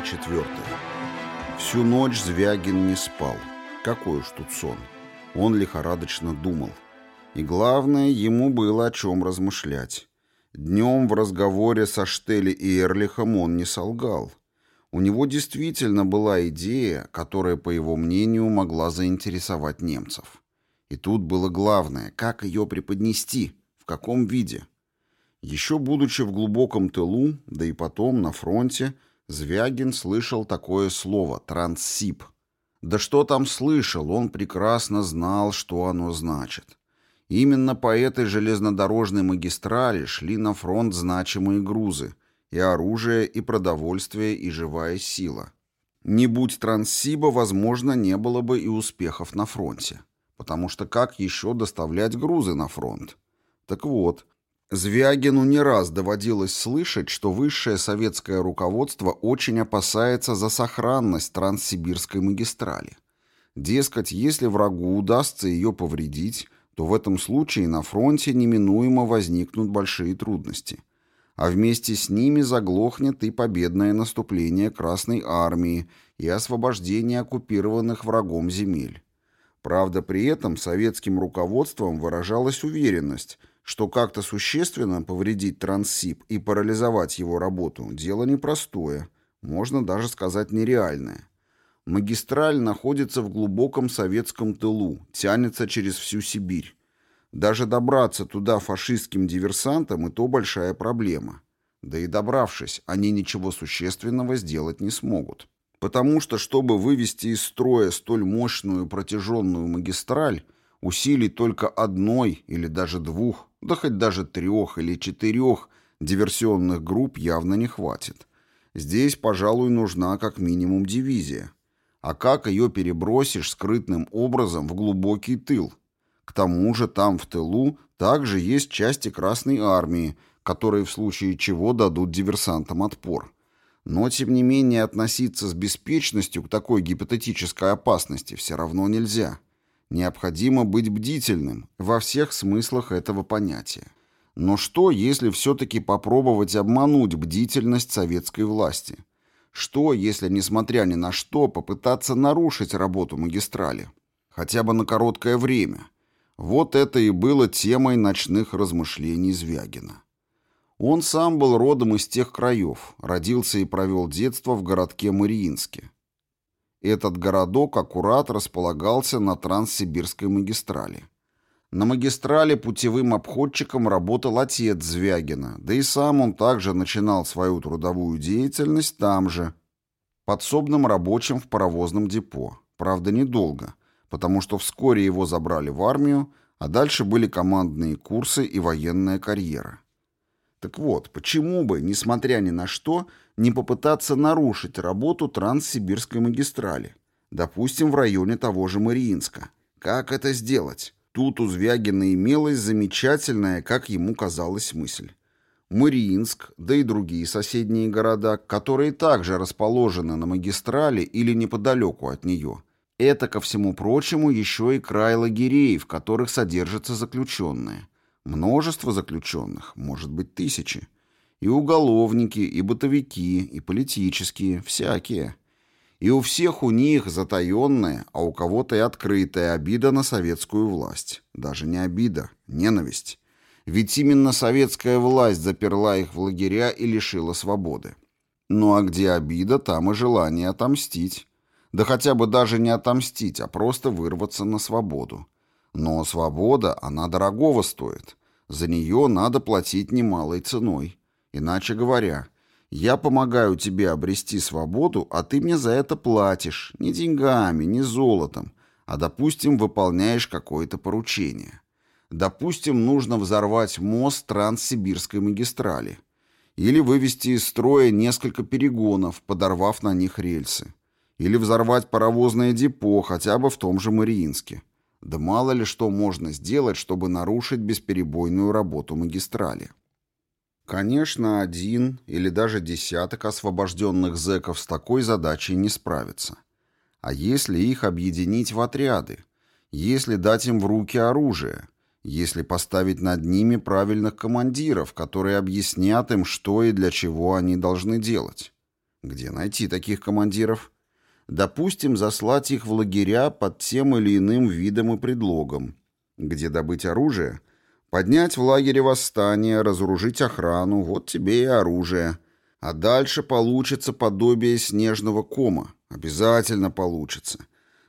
Глава 4. Всю ночь Звягин не спал. Какой уж тут сон. Он лихорадочно думал. И главное, ему было о чем размышлять. Днем в разговоре со Штели и Эрлихом он не солгал. У него действительно была идея, которая, по его мнению, могла заинтересовать немцев. И тут было главное, как ее преподнести, в каком виде. Еще будучи в глубоком тылу, да и потом на фронте, Звягин слышал такое слово «транссиб». Да что там слышал, он прекрасно знал, что оно значит. Именно по этой железнодорожной магистрали шли на фронт значимые грузы, и оружие, и продовольствие, и живая сила. Не будь Транссиба, возможно, не было бы и успехов на фронте. Потому что как еще доставлять грузы на фронт? Так вот, Звягину не раз доводилось слышать, что высшее советское руководство очень опасается за сохранность Транссибирской магистрали. Дескать, если врагу удастся ее повредить, то в этом случае на фронте неминуемо возникнут большие трудности. А вместе с ними заглохнет и победное наступление Красной Армии и освобождение оккупированных врагом земель. Правда, при этом советским руководством выражалась уверенность – что как-то существенно повредить Транссиб и парализовать его работу – дело непростое, можно даже сказать нереальное. Магистраль находится в глубоком советском тылу, тянется через всю Сибирь. Даже добраться туда фашистским диверсантам – и то большая проблема. Да и добравшись, они ничего существенного сделать не смогут. Потому что, чтобы вывести из строя столь мощную протяженную магистраль, усилий только одной или даже двух да хоть даже трех или четырех диверсионных групп явно не хватит. Здесь, пожалуй, нужна как минимум дивизия. А как ее перебросишь скрытным образом в глубокий тыл? К тому же там в тылу также есть части Красной Армии, которые в случае чего дадут диверсантам отпор. Но, тем не менее, относиться с беспечностью к такой гипотетической опасности все равно нельзя. Необходимо быть бдительным во всех смыслах этого понятия. Но что, если все-таки попробовать обмануть бдительность советской власти? Что, если, несмотря ни на что, попытаться нарушить работу магистрали? Хотя бы на короткое время. Вот это и было темой ночных размышлений Звягина. Он сам был родом из тех краев, родился и провел детство в городке Мариинске. Этот городок аккурат располагался на Транссибирской магистрали. На магистрали путевым обходчиком работал отец Звягина, да и сам он также начинал свою трудовую деятельность там же, подсобным рабочим в паровозном депо. Правда, недолго, потому что вскоре его забрали в армию, а дальше были командные курсы и военная карьера. Так вот, почему бы, несмотря ни на что, не попытаться нарушить работу Транссибирской магистрали? Допустим, в районе того же Мариинска. Как это сделать? Тут у Звягина имелась замечательная, как ему казалось, мысль. Мариинск, да и другие соседние города, которые также расположены на магистрали или неподалеку от нее. Это, ко всему прочему, еще и край лагерей, в которых содержатся заключенные. Множество заключенных, может быть, тысячи. И уголовники, и бытовики, и политические, всякие. И у всех у них затаенная, а у кого-то и открытая обида на советскую власть. Даже не обида, ненависть. Ведь именно советская власть заперла их в лагеря и лишила свободы. Ну а где обида, там и желание отомстить. Да хотя бы даже не отомстить, а просто вырваться на свободу. Но свобода, она дорогого стоит. За нее надо платить немалой ценой. Иначе говоря, я помогаю тебе обрести свободу, а ты мне за это платишь. Не деньгами, не золотом, а, допустим, выполняешь какое-то поручение. Допустим, нужно взорвать мост Транссибирской магистрали. Или вывести из строя несколько перегонов, подорвав на них рельсы. Или взорвать паровозное депо, хотя бы в том же Мариинске. Да мало ли что можно сделать, чтобы нарушить бесперебойную работу магистрали. Конечно, один или даже десяток освобожденных зэков с такой задачей не справится. А если их объединить в отряды? Если дать им в руки оружие? Если поставить над ними правильных командиров, которые объяснят им, что и для чего они должны делать? Где найти таких командиров? Допустим, заслать их в лагеря под тем или иным видом и предлогом. Где добыть оружие? Поднять в лагере восстание, разоружить охрану, вот тебе и оружие. А дальше получится подобие снежного кома. Обязательно получится.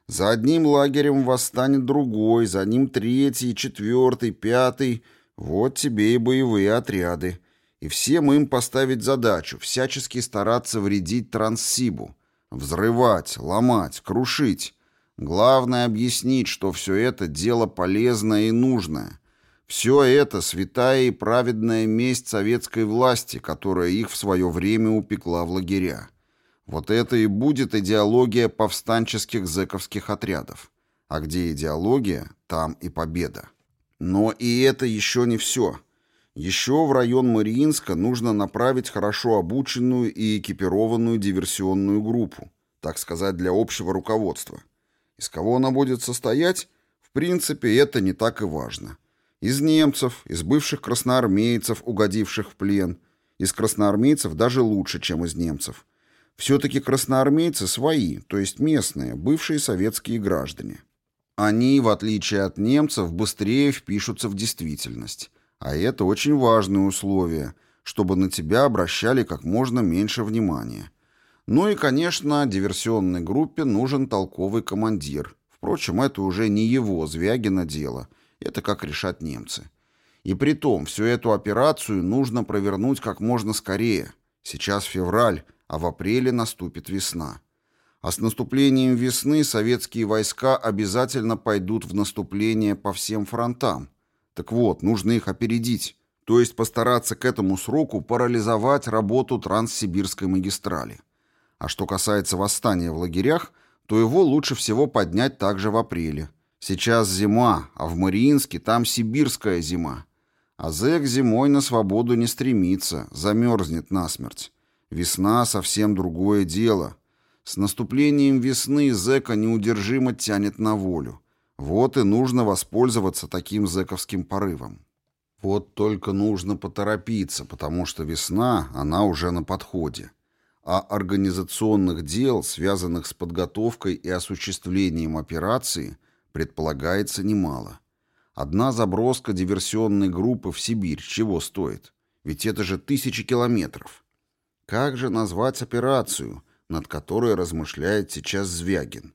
За одним лагерем восстанет другой, за ним третий, четвертый, пятый. Вот тебе и боевые отряды. И всем им поставить задачу, всячески стараться вредить Транссибу. Взрывать, ломать, крушить. Главное объяснить, что все это дело полезное и нужное. Все это святая и праведная месть советской власти, которая их в свое время упекла в лагеря. Вот это и будет идеология повстанческих зэковских отрядов. А где идеология, там и победа. Но и это еще не все. Еще в район Мариинска нужно направить хорошо обученную и экипированную диверсионную группу, так сказать, для общего руководства. Из кого она будет состоять? В принципе, это не так и важно. Из немцев, из бывших красноармейцев, угодивших в плен. Из красноармейцев даже лучше, чем из немцев. Все-таки красноармейцы свои, то есть местные, бывшие советские граждане. Они, в отличие от немцев, быстрее впишутся в действительность. А это очень важное условие, чтобы на тебя обращали как можно меньше внимания. Ну и, конечно, диверсионной группе нужен толковый командир. Впрочем, это уже не его, Звягина, дело. Это как решат немцы. И при том, всю эту операцию нужно провернуть как можно скорее. Сейчас февраль, а в апреле наступит весна. А с наступлением весны советские войска обязательно пойдут в наступление по всем фронтам. Так вот, нужно их опередить, то есть постараться к этому сроку парализовать работу Транссибирской магистрали. А что касается восстания в лагерях, то его лучше всего поднять также в апреле. Сейчас зима, а в Мариинске там сибирская зима. А зэк зимой на свободу не стремится, замерзнет насмерть. Весна — совсем другое дело. С наступлением весны зэка неудержимо тянет на волю. Вот и нужно воспользоваться таким зэковским порывом. Вот только нужно поторопиться, потому что весна, она уже на подходе. А организационных дел, связанных с подготовкой и осуществлением операции, предполагается немало. Одна заброска диверсионной группы в Сибирь чего стоит? Ведь это же тысячи километров. Как же назвать операцию, над которой размышляет сейчас Звягин?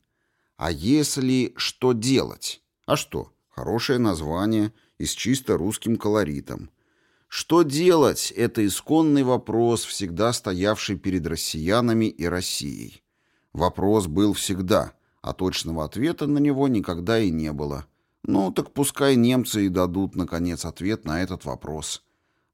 А если что делать? А что? Хорошее название и с чисто русским колоритом. Что делать – это исконный вопрос, всегда стоявший перед россиянами и Россией. Вопрос был всегда, а точного ответа на него никогда и не было. Ну, так пускай немцы и дадут, наконец, ответ на этот вопрос.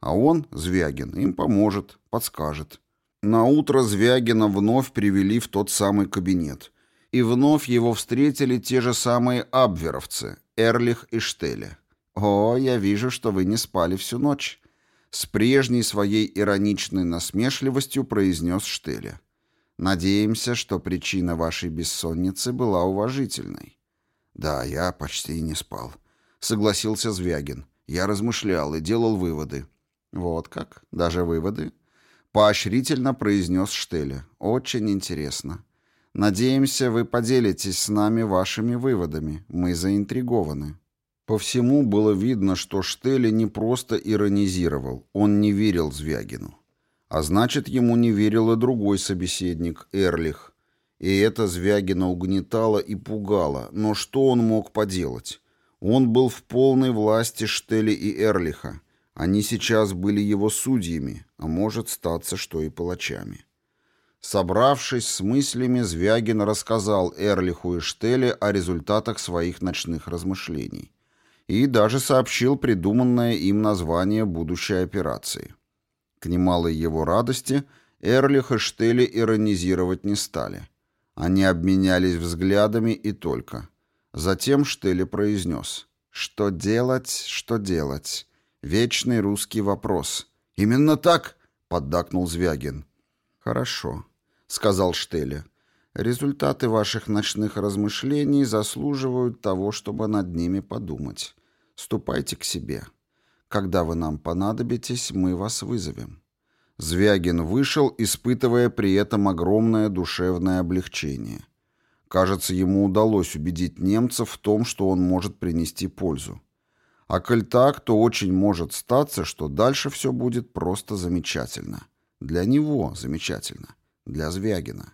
А он, Звягин, им поможет, подскажет. На утро Звягина вновь привели в тот самый кабинет. И вновь его встретили те же самые абверовцы, Эрлих и Штеле. «О, я вижу, что вы не спали всю ночь», — с прежней своей ироничной насмешливостью произнес Штеле. «Надеемся, что причина вашей бессонницы была уважительной». «Да, я почти не спал», — согласился Звягин. «Я размышлял и делал выводы». «Вот как? Даже выводы?» Поощрительно произнес Штеля. «Очень интересно. Надеемся, вы поделитесь с нами вашими выводами. Мы заинтригованы». По всему было видно, что Штеле не просто иронизировал, он не верил Звягину. А значит, ему не верил и другой собеседник, Эрлих. И это Звягина угнетало и пугало, но что он мог поделать? Он был в полной власти Штели и Эрлиха. Они сейчас были его судьями, а может статься, что и палачами. Собравшись с мыслями, Звягин рассказал Эрлиху и Штеле о результатах своих ночных размышлений и даже сообщил придуманное им название будущей операции. К немалой его радости Эрлих и Штели иронизировать не стали. Они обменялись взглядами и только. Затем Штели произнес «Что делать, что делать? Вечный русский вопрос. Именно так, поддакнул Звягин. Хорошо, сказал Штеле. Результаты ваших ночных размышлений заслуживают того, чтобы над ними подумать. Ступайте к себе. Когда вы нам понадобитесь, мы вас вызовем. Звягин вышел, испытывая при этом огромное душевное облегчение. Кажется, ему удалось убедить немцев в том, что он может принести пользу. А коль так, то очень может статься, что дальше все будет просто замечательно. Для него замечательно. Для Звягина.